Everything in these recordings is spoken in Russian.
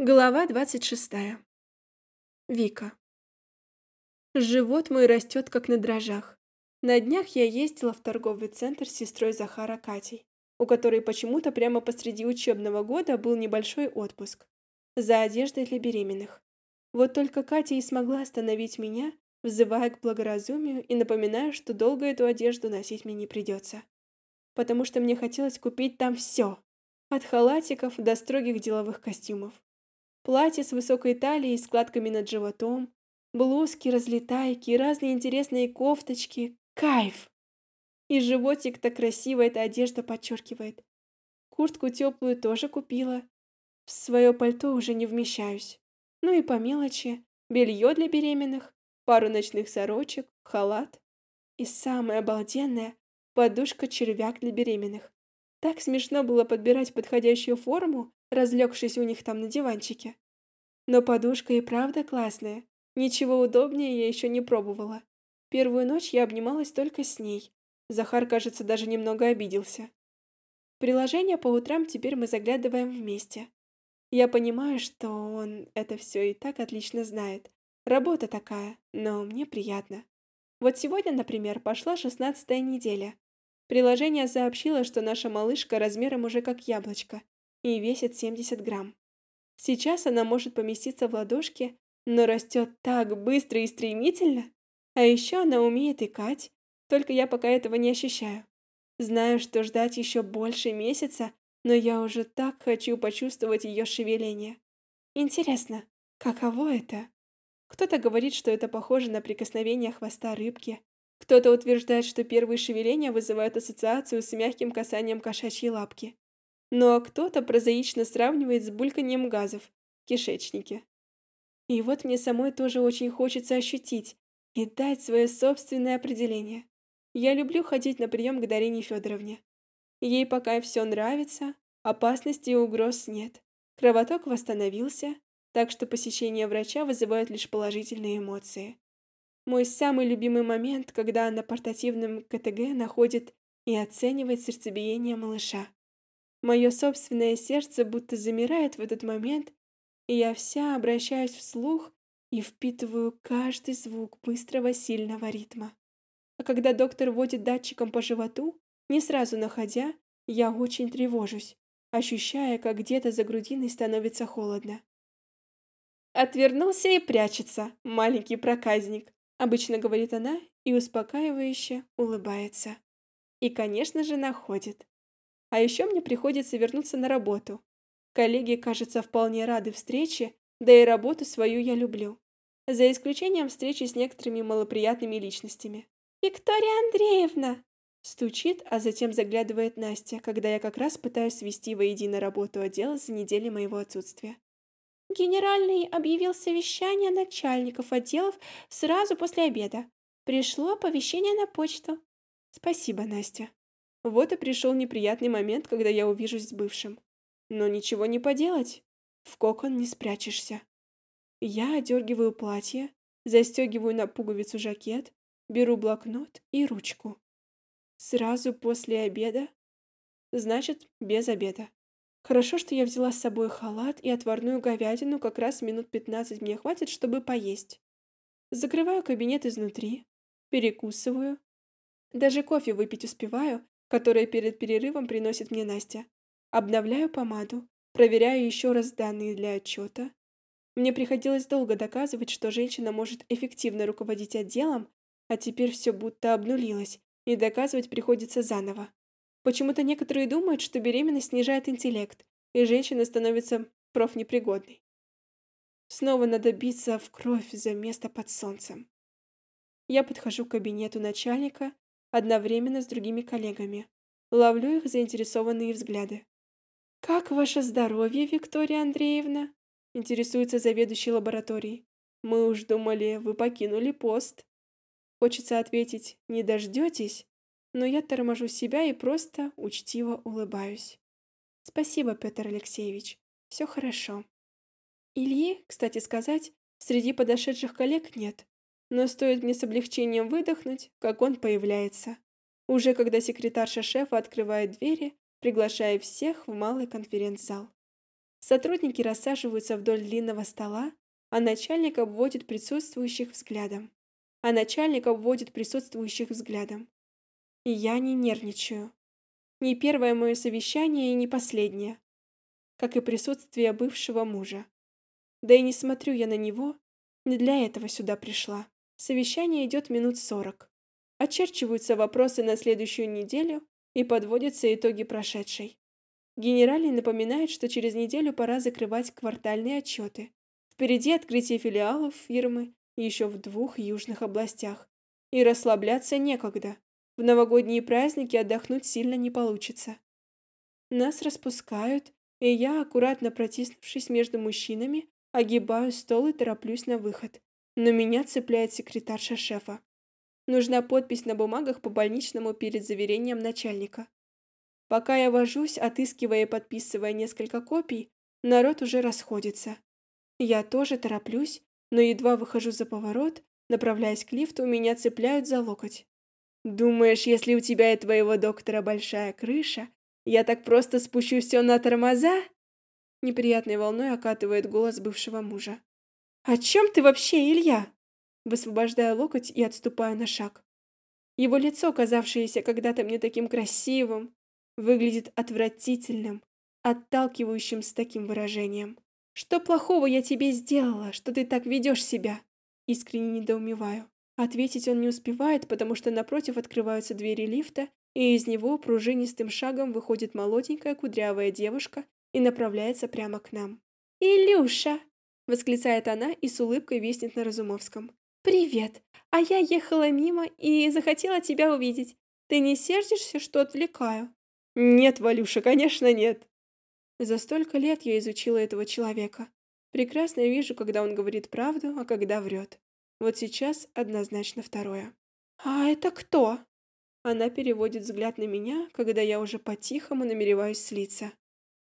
Глава 26. Вика. Живот мой растет, как на дрожжах. На днях я ездила в торговый центр с сестрой Захара Катей, у которой почему-то прямо посреди учебного года был небольшой отпуск. За одеждой для беременных. Вот только Катя и смогла остановить меня, взывая к благоразумию и напоминая, что долго эту одежду носить мне не придется. Потому что мне хотелось купить там все. От халатиков до строгих деловых костюмов. Платье с высокой талией и складками над животом, блузки, разлетайки, разные интересные кофточки. Кайф! И животик так красиво эта одежда подчеркивает. Куртку теплую тоже купила. В свое пальто уже не вмещаюсь. Ну и по мелочи. Белье для беременных, пару ночных сорочек, халат. И самое обалденное – подушка-червяк для беременных. Так смешно было подбирать подходящую форму, разлегшись у них там на диванчике. Но подушка и правда классная. Ничего удобнее я еще не пробовала. Первую ночь я обнималась только с ней. Захар, кажется, даже немного обиделся. Приложение по утрам теперь мы заглядываем вместе. Я понимаю, что он это все и так отлично знает. Работа такая, но мне приятно. Вот сегодня, например, пошла шестнадцатая неделя. Приложение сообщило, что наша малышка размером уже как яблочко, и весит 70 грамм. Сейчас она может поместиться в ладошке, но растет так быстро и стремительно. А еще она умеет икать, только я пока этого не ощущаю. Знаю, что ждать еще больше месяца, но я уже так хочу почувствовать ее шевеление. Интересно, каково это? Кто-то говорит, что это похоже на прикосновение хвоста рыбки. Кто-то утверждает, что первые шевеления вызывают ассоциацию с мягким касанием кошачьей лапки. Но кто-то прозаично сравнивает с бульканьем газов в кишечнике. И вот мне самой тоже очень хочется ощутить и дать свое собственное определение. Я люблю ходить на прием к Дарине Федоровне. Ей пока все нравится, опасности и угроз нет. Кровоток восстановился, так что посещение врача вызывает лишь положительные эмоции. Мой самый любимый момент, когда на портативном КТГ находит и оценивает сердцебиение малыша. Мое собственное сердце будто замирает в этот момент, и я вся обращаюсь вслух и впитываю каждый звук быстрого сильного ритма. А когда доктор водит датчиком по животу, не сразу находя, я очень тревожусь, ощущая, как где-то за грудиной становится холодно. Отвернулся и прячется, маленький проказник, обычно говорит она и успокаивающе улыбается. И, конечно же, находит. А еще мне приходится вернуться на работу. Коллеги, кажется, вполне рады встрече, да и работу свою я люблю. За исключением встречи с некоторыми малоприятными личностями. «Виктория Андреевна!» Стучит, а затем заглядывает Настя, когда я как раз пытаюсь свести воедино работу отдела за неделю моего отсутствия. Генеральный объявил совещание начальников отделов сразу после обеда. Пришло оповещение на почту. Спасибо, Настя. Вот и пришел неприятный момент, когда я увижусь с бывшим. Но ничего не поделать. В кокон не спрячешься. Я одергиваю платье, застегиваю на пуговицу жакет, беру блокнот и ручку. Сразу после обеда? Значит, без обеда. Хорошо, что я взяла с собой халат и отварную говядину, как раз минут пятнадцать мне хватит, чтобы поесть. Закрываю кабинет изнутри, перекусываю. Даже кофе выпить успеваю, которое перед перерывом приносит мне Настя. Обновляю помаду, проверяю еще раз данные для отчета. Мне приходилось долго доказывать, что женщина может эффективно руководить отделом, а теперь все будто обнулилось, и доказывать приходится заново. Почему-то некоторые думают, что беременность снижает интеллект, и женщина становится профнепригодной. Снова надо биться в кровь за место под солнцем. Я подхожу к кабинету начальника одновременно с другими коллегами. Ловлю их заинтересованные взгляды. «Как ваше здоровье, Виктория Андреевна?» Интересуется заведующий лабораторией. «Мы уж думали, вы покинули пост». Хочется ответить «не дождетесь», но я торможу себя и просто учтиво улыбаюсь. «Спасибо, Петр Алексеевич. Все хорошо». Ильи, кстати сказать, среди подошедших коллег нет. Но стоит мне с облегчением выдохнуть, как он появляется. Уже когда секретарша шефа открывает двери, приглашая всех в малый конференц-зал. Сотрудники рассаживаются вдоль длинного стола, а начальник обводит присутствующих взглядом. А начальник обводит присутствующих взглядом. И я не нервничаю. Не первое мое совещание и не последнее. Как и присутствие бывшего мужа. Да и не смотрю я на него, не для этого сюда пришла. Совещание идет минут сорок. Очерчиваются вопросы на следующую неделю и подводятся итоги прошедшей. Генеральный напоминает, что через неделю пора закрывать квартальные отчеты. Впереди открытие филиалов фирмы еще в двух южных областях. И расслабляться некогда. В новогодние праздники отдохнуть сильно не получится. Нас распускают, и я, аккуратно протиснувшись между мужчинами, огибаю стол и тороплюсь на выход. Но меня цепляет секретарша шефа. Нужна подпись на бумагах по больничному перед заверением начальника. Пока я вожусь, отыскивая и подписывая несколько копий, народ уже расходится. Я тоже тороплюсь, но едва выхожу за поворот, направляясь к лифту, меня цепляют за локоть. «Думаешь, если у тебя и твоего доктора большая крыша, я так просто спущу все на тормоза?» Неприятной волной окатывает голос бывшего мужа. «О чем ты вообще, Илья?» Высвобождаю локоть и отступаю на шаг. Его лицо, казавшееся когда-то мне таким красивым, выглядит отвратительным, отталкивающим с таким выражением. «Что плохого я тебе сделала, что ты так ведешь себя?» Искренне недоумеваю. Ответить он не успевает, потому что напротив открываются двери лифта, и из него пружинистым шагом выходит молоденькая кудрявая девушка и направляется прямо к нам. «Илюша!» – восклицает она и с улыбкой виснет на Разумовском. «Привет! А я ехала мимо и захотела тебя увидеть. Ты не сердишься, что отвлекаю?» Нет, Валюша, конечно, нет. За столько лет я изучила этого человека. Прекрасно вижу, когда он говорит правду, а когда врет. Вот сейчас однозначно второе. «А это кто?» Она переводит взгляд на меня, когда я уже по-тихому намереваюсь слиться.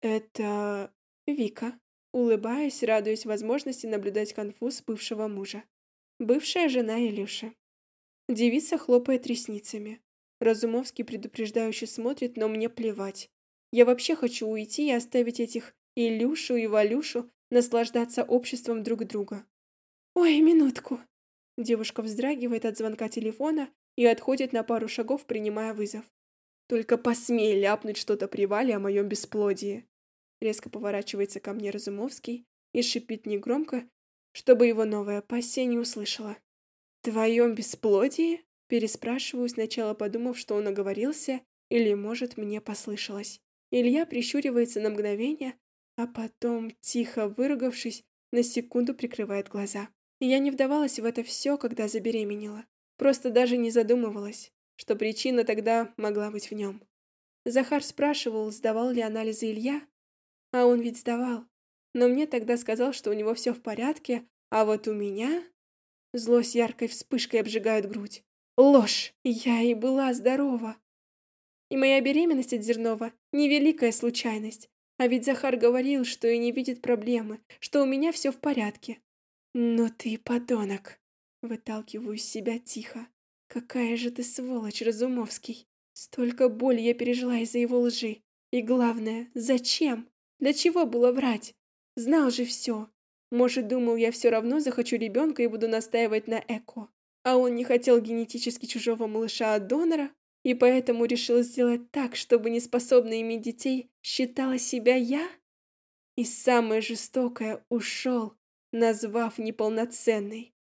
«Это... Вика». Улыбаясь, радуясь возможности наблюдать конфуз бывшего мужа. Бывшая жена Илюши. Девица хлопает ресницами. Разумовский предупреждающе смотрит, но мне плевать. Я вообще хочу уйти и оставить этих Илюшу и Валюшу наслаждаться обществом друг друга. «Ой, минутку!» Девушка вздрагивает от звонка телефона и отходит на пару шагов, принимая вызов. «Только посмей ляпнуть что-то при Вале о моем бесплодии!» Резко поворачивается ко мне Разумовский и шипит негромко, чтобы его новая пассия не услышала. «Твоем бесплодии?» Переспрашиваю, сначала подумав, что он оговорился, или, может, мне послышалось. Илья прищуривается на мгновение, а потом, тихо выругавшись, на секунду прикрывает глаза. Я не вдавалась в это все, когда забеременела. Просто даже не задумывалась, что причина тогда могла быть в нем. Захар спрашивал, сдавал ли анализы Илья, а он ведь сдавал. Но мне тогда сказал, что у него все в порядке, а вот у меня... Злость яркой вспышкой обжигает грудь. Ложь. Я и была здорова. И моя беременность от Зернова – невеликая случайность. А ведь Захар говорил, что и не видит проблемы, что у меня все в порядке. Но ты подонок. Выталкиваю из себя тихо. Какая же ты сволочь, Разумовский. Столько боли я пережила из-за его лжи. И главное, зачем? Для чего было врать? Знал же все. Может, думал, я все равно захочу ребенка и буду настаивать на ЭКО. А он не хотел генетически чужого малыша от донора, и поэтому решил сделать так, чтобы неспособная иметь детей считала себя я? И самое жестокое ушел, назвав неполноценной.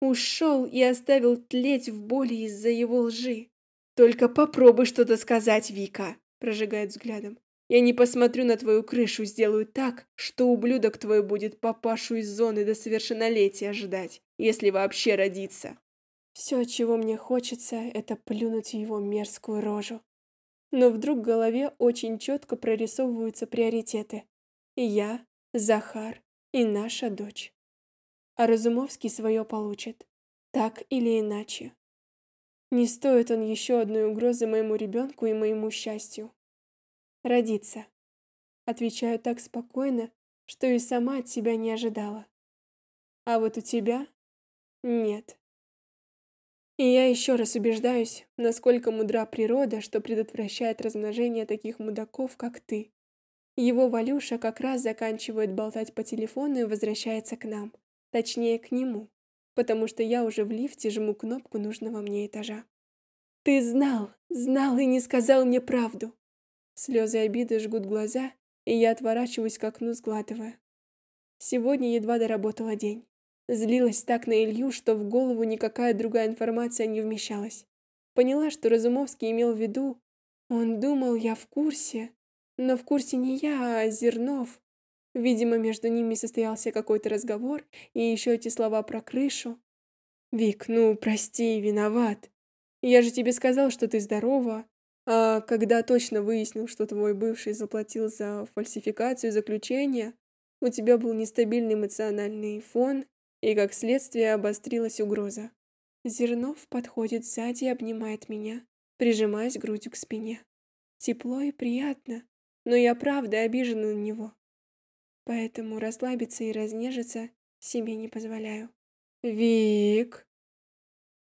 Ушел и оставил тлеть в боли из-за его лжи. «Только попробуй что-то сказать, Вика!» прожигает взглядом. «Я не посмотрю на твою крышу, сделаю так, что ублюдок твой будет папашу из зоны до совершеннолетия ждать, если вообще родится». Все, чего мне хочется, это плюнуть его мерзкую рожу. Но вдруг в голове очень четко прорисовываются приоритеты. Я, Захар и наша дочь. А Разумовский свое получит. Так или иначе. Не стоит он еще одной угрозы моему ребенку и моему счастью. Родиться. Отвечаю так спокойно, что и сама от себя не ожидала. А вот у тебя нет. И я еще раз убеждаюсь, насколько мудра природа, что предотвращает размножение таких мудаков, как ты. Его Валюша как раз заканчивает болтать по телефону и возвращается к нам. Точнее, к нему. Потому что я уже в лифте жму кнопку нужного мне этажа. «Ты знал, знал и не сказал мне правду!» Слезы обиды жгут глаза, и я отворачиваюсь к окну, сглатывая. Сегодня едва доработала день. Злилась так на Илью, что в голову никакая другая информация не вмещалась. Поняла, что Разумовский имел в виду, он думал, я в курсе, но в курсе не я, а Зернов. Видимо, между ними состоялся какой-то разговор, и еще эти слова про крышу. «Вик, ну, прости, виноват. Я же тебе сказал, что ты здорова, а когда точно выяснил, что твой бывший заплатил за фальсификацию заключения, у тебя был нестабильный эмоциональный фон, и как следствие обострилась угроза. Зернов подходит сзади и обнимает меня, прижимаясь грудью к спине. Тепло и приятно, но я правда обижена на него. Поэтому расслабиться и разнежиться себе не позволяю. «Вик!»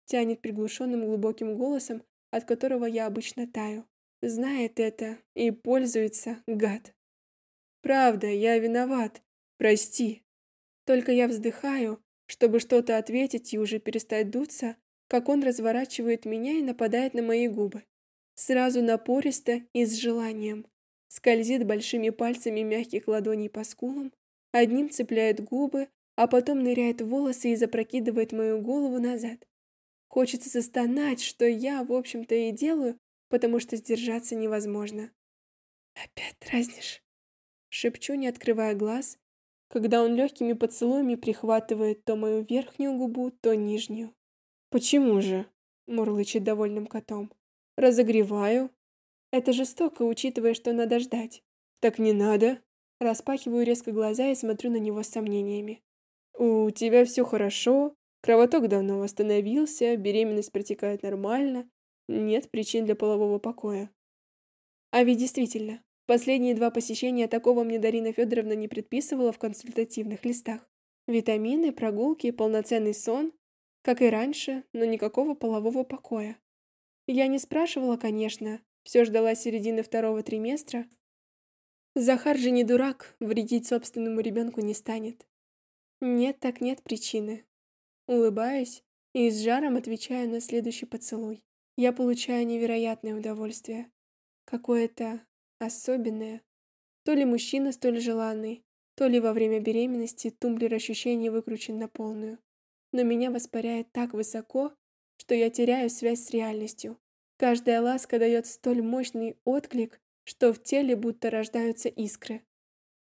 Тянет приглушенным глубоким голосом, от которого я обычно таю. Знает это и пользуется, гад. Правда, я виноват. Прости. Только я вздыхаю, чтобы что-то ответить и уже перестать дуться, как он разворачивает меня и нападает на мои губы. Сразу напористо и с желанием. Скользит большими пальцами мягких ладоней по скулам, одним цепляет губы, а потом ныряет в волосы и запрокидывает мою голову назад. Хочется застонать, что я, в общем-то, и делаю, потому что сдержаться невозможно. «Опять дразнишь?» Шепчу, не открывая глаз, когда он легкими поцелуями прихватывает то мою верхнюю губу, то нижнюю. «Почему же?» — мурлычет довольным котом. «Разогреваю. Это жестоко, учитывая, что надо ждать. Так не надо». Распахиваю резко глаза и смотрю на него с сомнениями. «У тебя все хорошо, кровоток давно восстановился, беременность протекает нормально, нет причин для полового покоя». А ведь действительно, Последние два посещения такого мне Дарина Федоровна не предписывала в консультативных листах. Витамины, прогулки, полноценный сон, как и раньше, но никакого полового покоя. Я не спрашивала, конечно, все ждала середины второго триместра. Захар же не дурак, вредить собственному ребенку не станет. Нет, так нет причины. Улыбаюсь и с жаром отвечаю на следующий поцелуй. Я получаю невероятное удовольствие. Какое-то особенное. То ли мужчина столь желанный, то ли во время беременности тумблер ощущений выкручен на полную. Но меня воспаряет так высоко, что я теряю связь с реальностью. Каждая ласка дает столь мощный отклик, что в теле будто рождаются искры.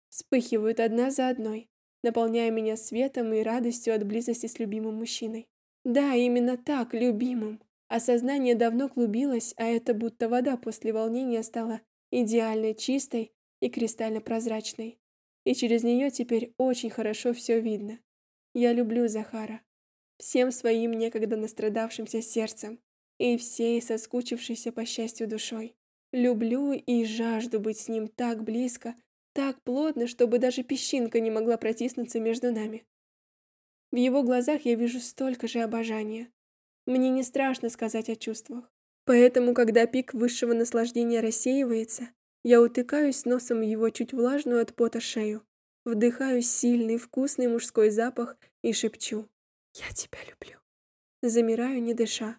Вспыхивают одна за одной, наполняя меня светом и радостью от близости с любимым мужчиной. Да, именно так, любимым. Осознание давно клубилось, а это будто вода после волнения стала идеально чистой и кристально прозрачной. И через нее теперь очень хорошо все видно. Я люблю Захара. Всем своим некогда настрадавшимся сердцем и всей соскучившейся по счастью душой. Люблю и жажду быть с ним так близко, так плотно, чтобы даже песчинка не могла протиснуться между нами. В его глазах я вижу столько же обожания. Мне не страшно сказать о чувствах. Поэтому, когда пик высшего наслаждения рассеивается, я утыкаюсь носом в его чуть влажную от пота шею, вдыхаю сильный, вкусный мужской запах и шепчу «Я тебя люблю». Замираю, не дыша.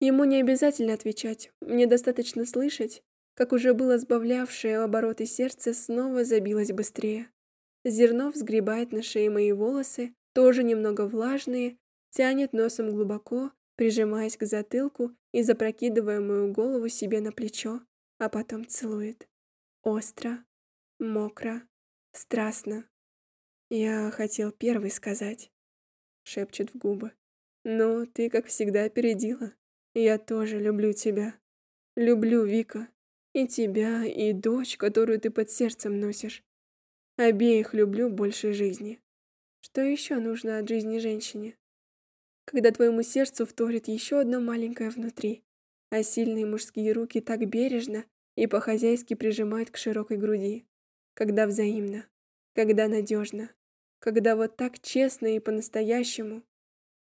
Ему не обязательно отвечать, мне достаточно слышать, как уже было сбавлявшее обороты сердце снова забилось быстрее. Зерно взгребает на шее мои волосы, тоже немного влажные, тянет носом глубоко, прижимаясь к затылку и запрокидывая мою голову себе на плечо, а потом целует. Остро, мокро, страстно. Я хотел первый сказать, шепчет в губы. Но ты, как всегда, опередила. Я тоже люблю тебя. Люблю, Вика. И тебя, и дочь, которую ты под сердцем носишь. Обеих люблю больше жизни. Что еще нужно от жизни женщине? когда твоему сердцу вторит еще одно маленькое внутри, а сильные мужские руки так бережно и по-хозяйски прижимают к широкой груди, когда взаимно, когда надежно, когда вот так честно и по-настоящему,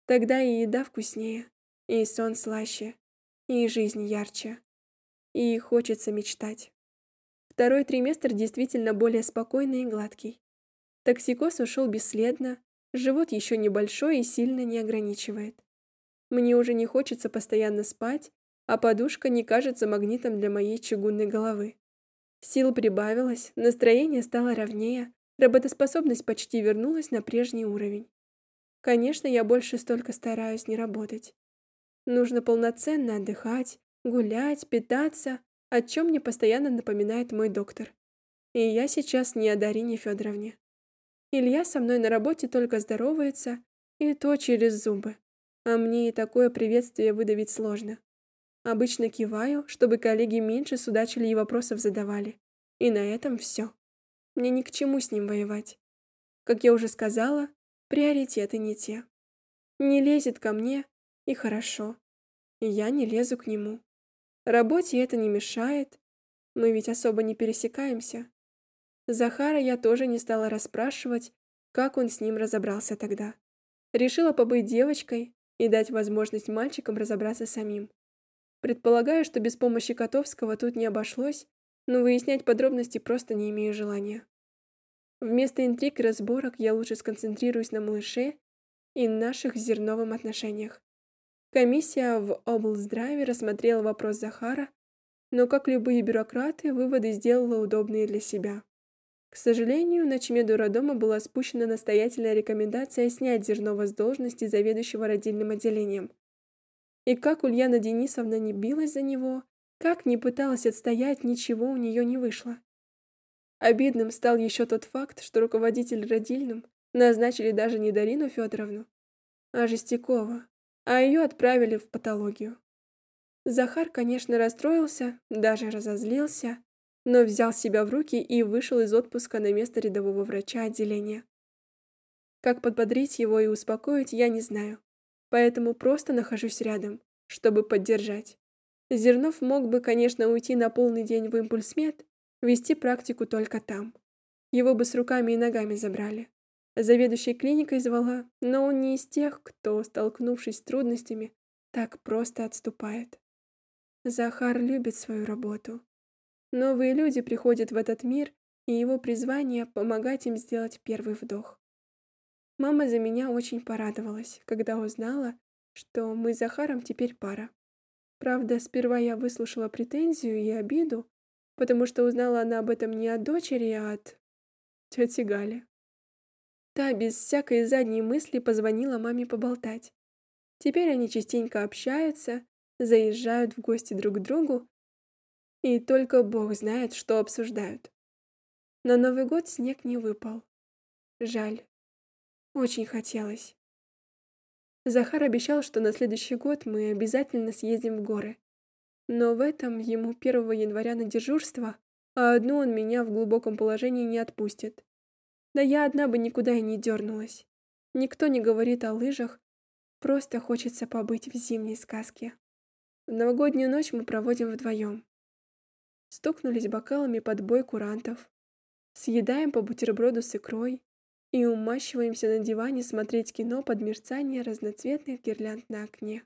тогда и еда вкуснее, и сон слаще, и жизнь ярче, и хочется мечтать. Второй триместр действительно более спокойный и гладкий. Токсикоз ушел бесследно, живот еще небольшой и сильно не ограничивает. Мне уже не хочется постоянно спать, а подушка не кажется магнитом для моей чугунной головы. Сил прибавилось, настроение стало ровнее, работоспособность почти вернулась на прежний уровень. Конечно, я больше столько стараюсь не работать. Нужно полноценно отдыхать, гулять, питаться, о чем мне постоянно напоминает мой доктор. И я сейчас не о Дарине Федоровне. Илья со мной на работе только здоровается, и то через зубы. А мне и такое приветствие выдавить сложно. Обычно киваю, чтобы коллеги меньше судачили и вопросов задавали. И на этом все. Мне ни к чему с ним воевать. Как я уже сказала, приоритеты не те. Не лезет ко мне, и хорошо. И я не лезу к нему. Работе это не мешает. Мы ведь особо не пересекаемся. Захара я тоже не стала расспрашивать, как он с ним разобрался тогда. Решила побыть девочкой и дать возможность мальчикам разобраться самим. Предполагаю, что без помощи Котовского тут не обошлось, но выяснять подробности просто не имею желания. Вместо интриг и разборок я лучше сконцентрируюсь на малыше и наших зерновым отношениях. Комиссия в облздраве рассмотрела вопрос Захара, но, как любые бюрократы, выводы сделала удобные для себя. К сожалению, на Чмеду роддома была спущена настоятельная рекомендация снять Зернова с должности заведующего родильным отделением. И как Ульяна Денисовна не билась за него, как не пыталась отстоять, ничего у нее не вышло. Обидным стал еще тот факт, что руководитель родильным назначили даже не Дарину Федоровну, а Жестякова, а ее отправили в патологию. Захар, конечно, расстроился, даже разозлился, но взял себя в руки и вышел из отпуска на место рядового врача отделения. Как подбодрить его и успокоить, я не знаю, поэтому просто нахожусь рядом, чтобы поддержать. Зернов мог бы, конечно, уйти на полный день в импульсмед, вести практику только там. Его бы с руками и ногами забрали. Заведующей клиникой звала, но он не из тех, кто, столкнувшись с трудностями, так просто отступает. Захар любит свою работу. Новые люди приходят в этот мир, и его призвание — помогать им сделать первый вдох. Мама за меня очень порадовалась, когда узнала, что мы с Захаром теперь пара. Правда, сперва я выслушала претензию и обиду, потому что узнала она об этом не от дочери, а от тети Гали. Та без всякой задней мысли позвонила маме поболтать. Теперь они частенько общаются, заезжают в гости друг к другу, и только Бог знает, что обсуждают. На Новый год снег не выпал. Жаль. Очень хотелось. Захар обещал, что на следующий год мы обязательно съездим в горы. Но в этом ему 1 января на дежурство, а одну он меня в глубоком положении не отпустит. Да я одна бы никуда и не дернулась. Никто не говорит о лыжах, просто хочется побыть в зимней сказке. В новогоднюю ночь мы проводим вдвоем. Стукнулись бокалами под бой курантов, съедаем по бутерброду с икрой и умащиваемся на диване смотреть кино под мерцание разноцветных гирлянд на окне.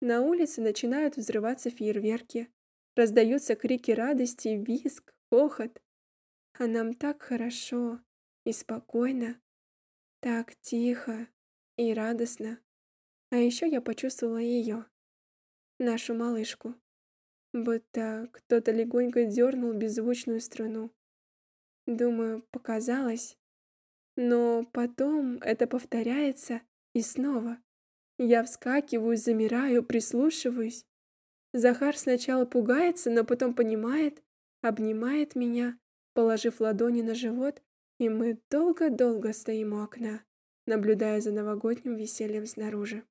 На улице начинают взрываться фейерверки, раздаются крики радости, визг, хохот. А нам так хорошо и спокойно, так тихо и радостно. А еще я почувствовала ее, нашу малышку, будто кто-то легонько дернул беззвучную струну. Думаю, показалось, но потом это повторяется и снова. Я вскакиваю, замираю, прислушиваюсь. Захар сначала пугается, но потом понимает, обнимает меня, положив ладони на живот и мы долго-долго стоим у окна, наблюдая за новогодним весельем снаружи.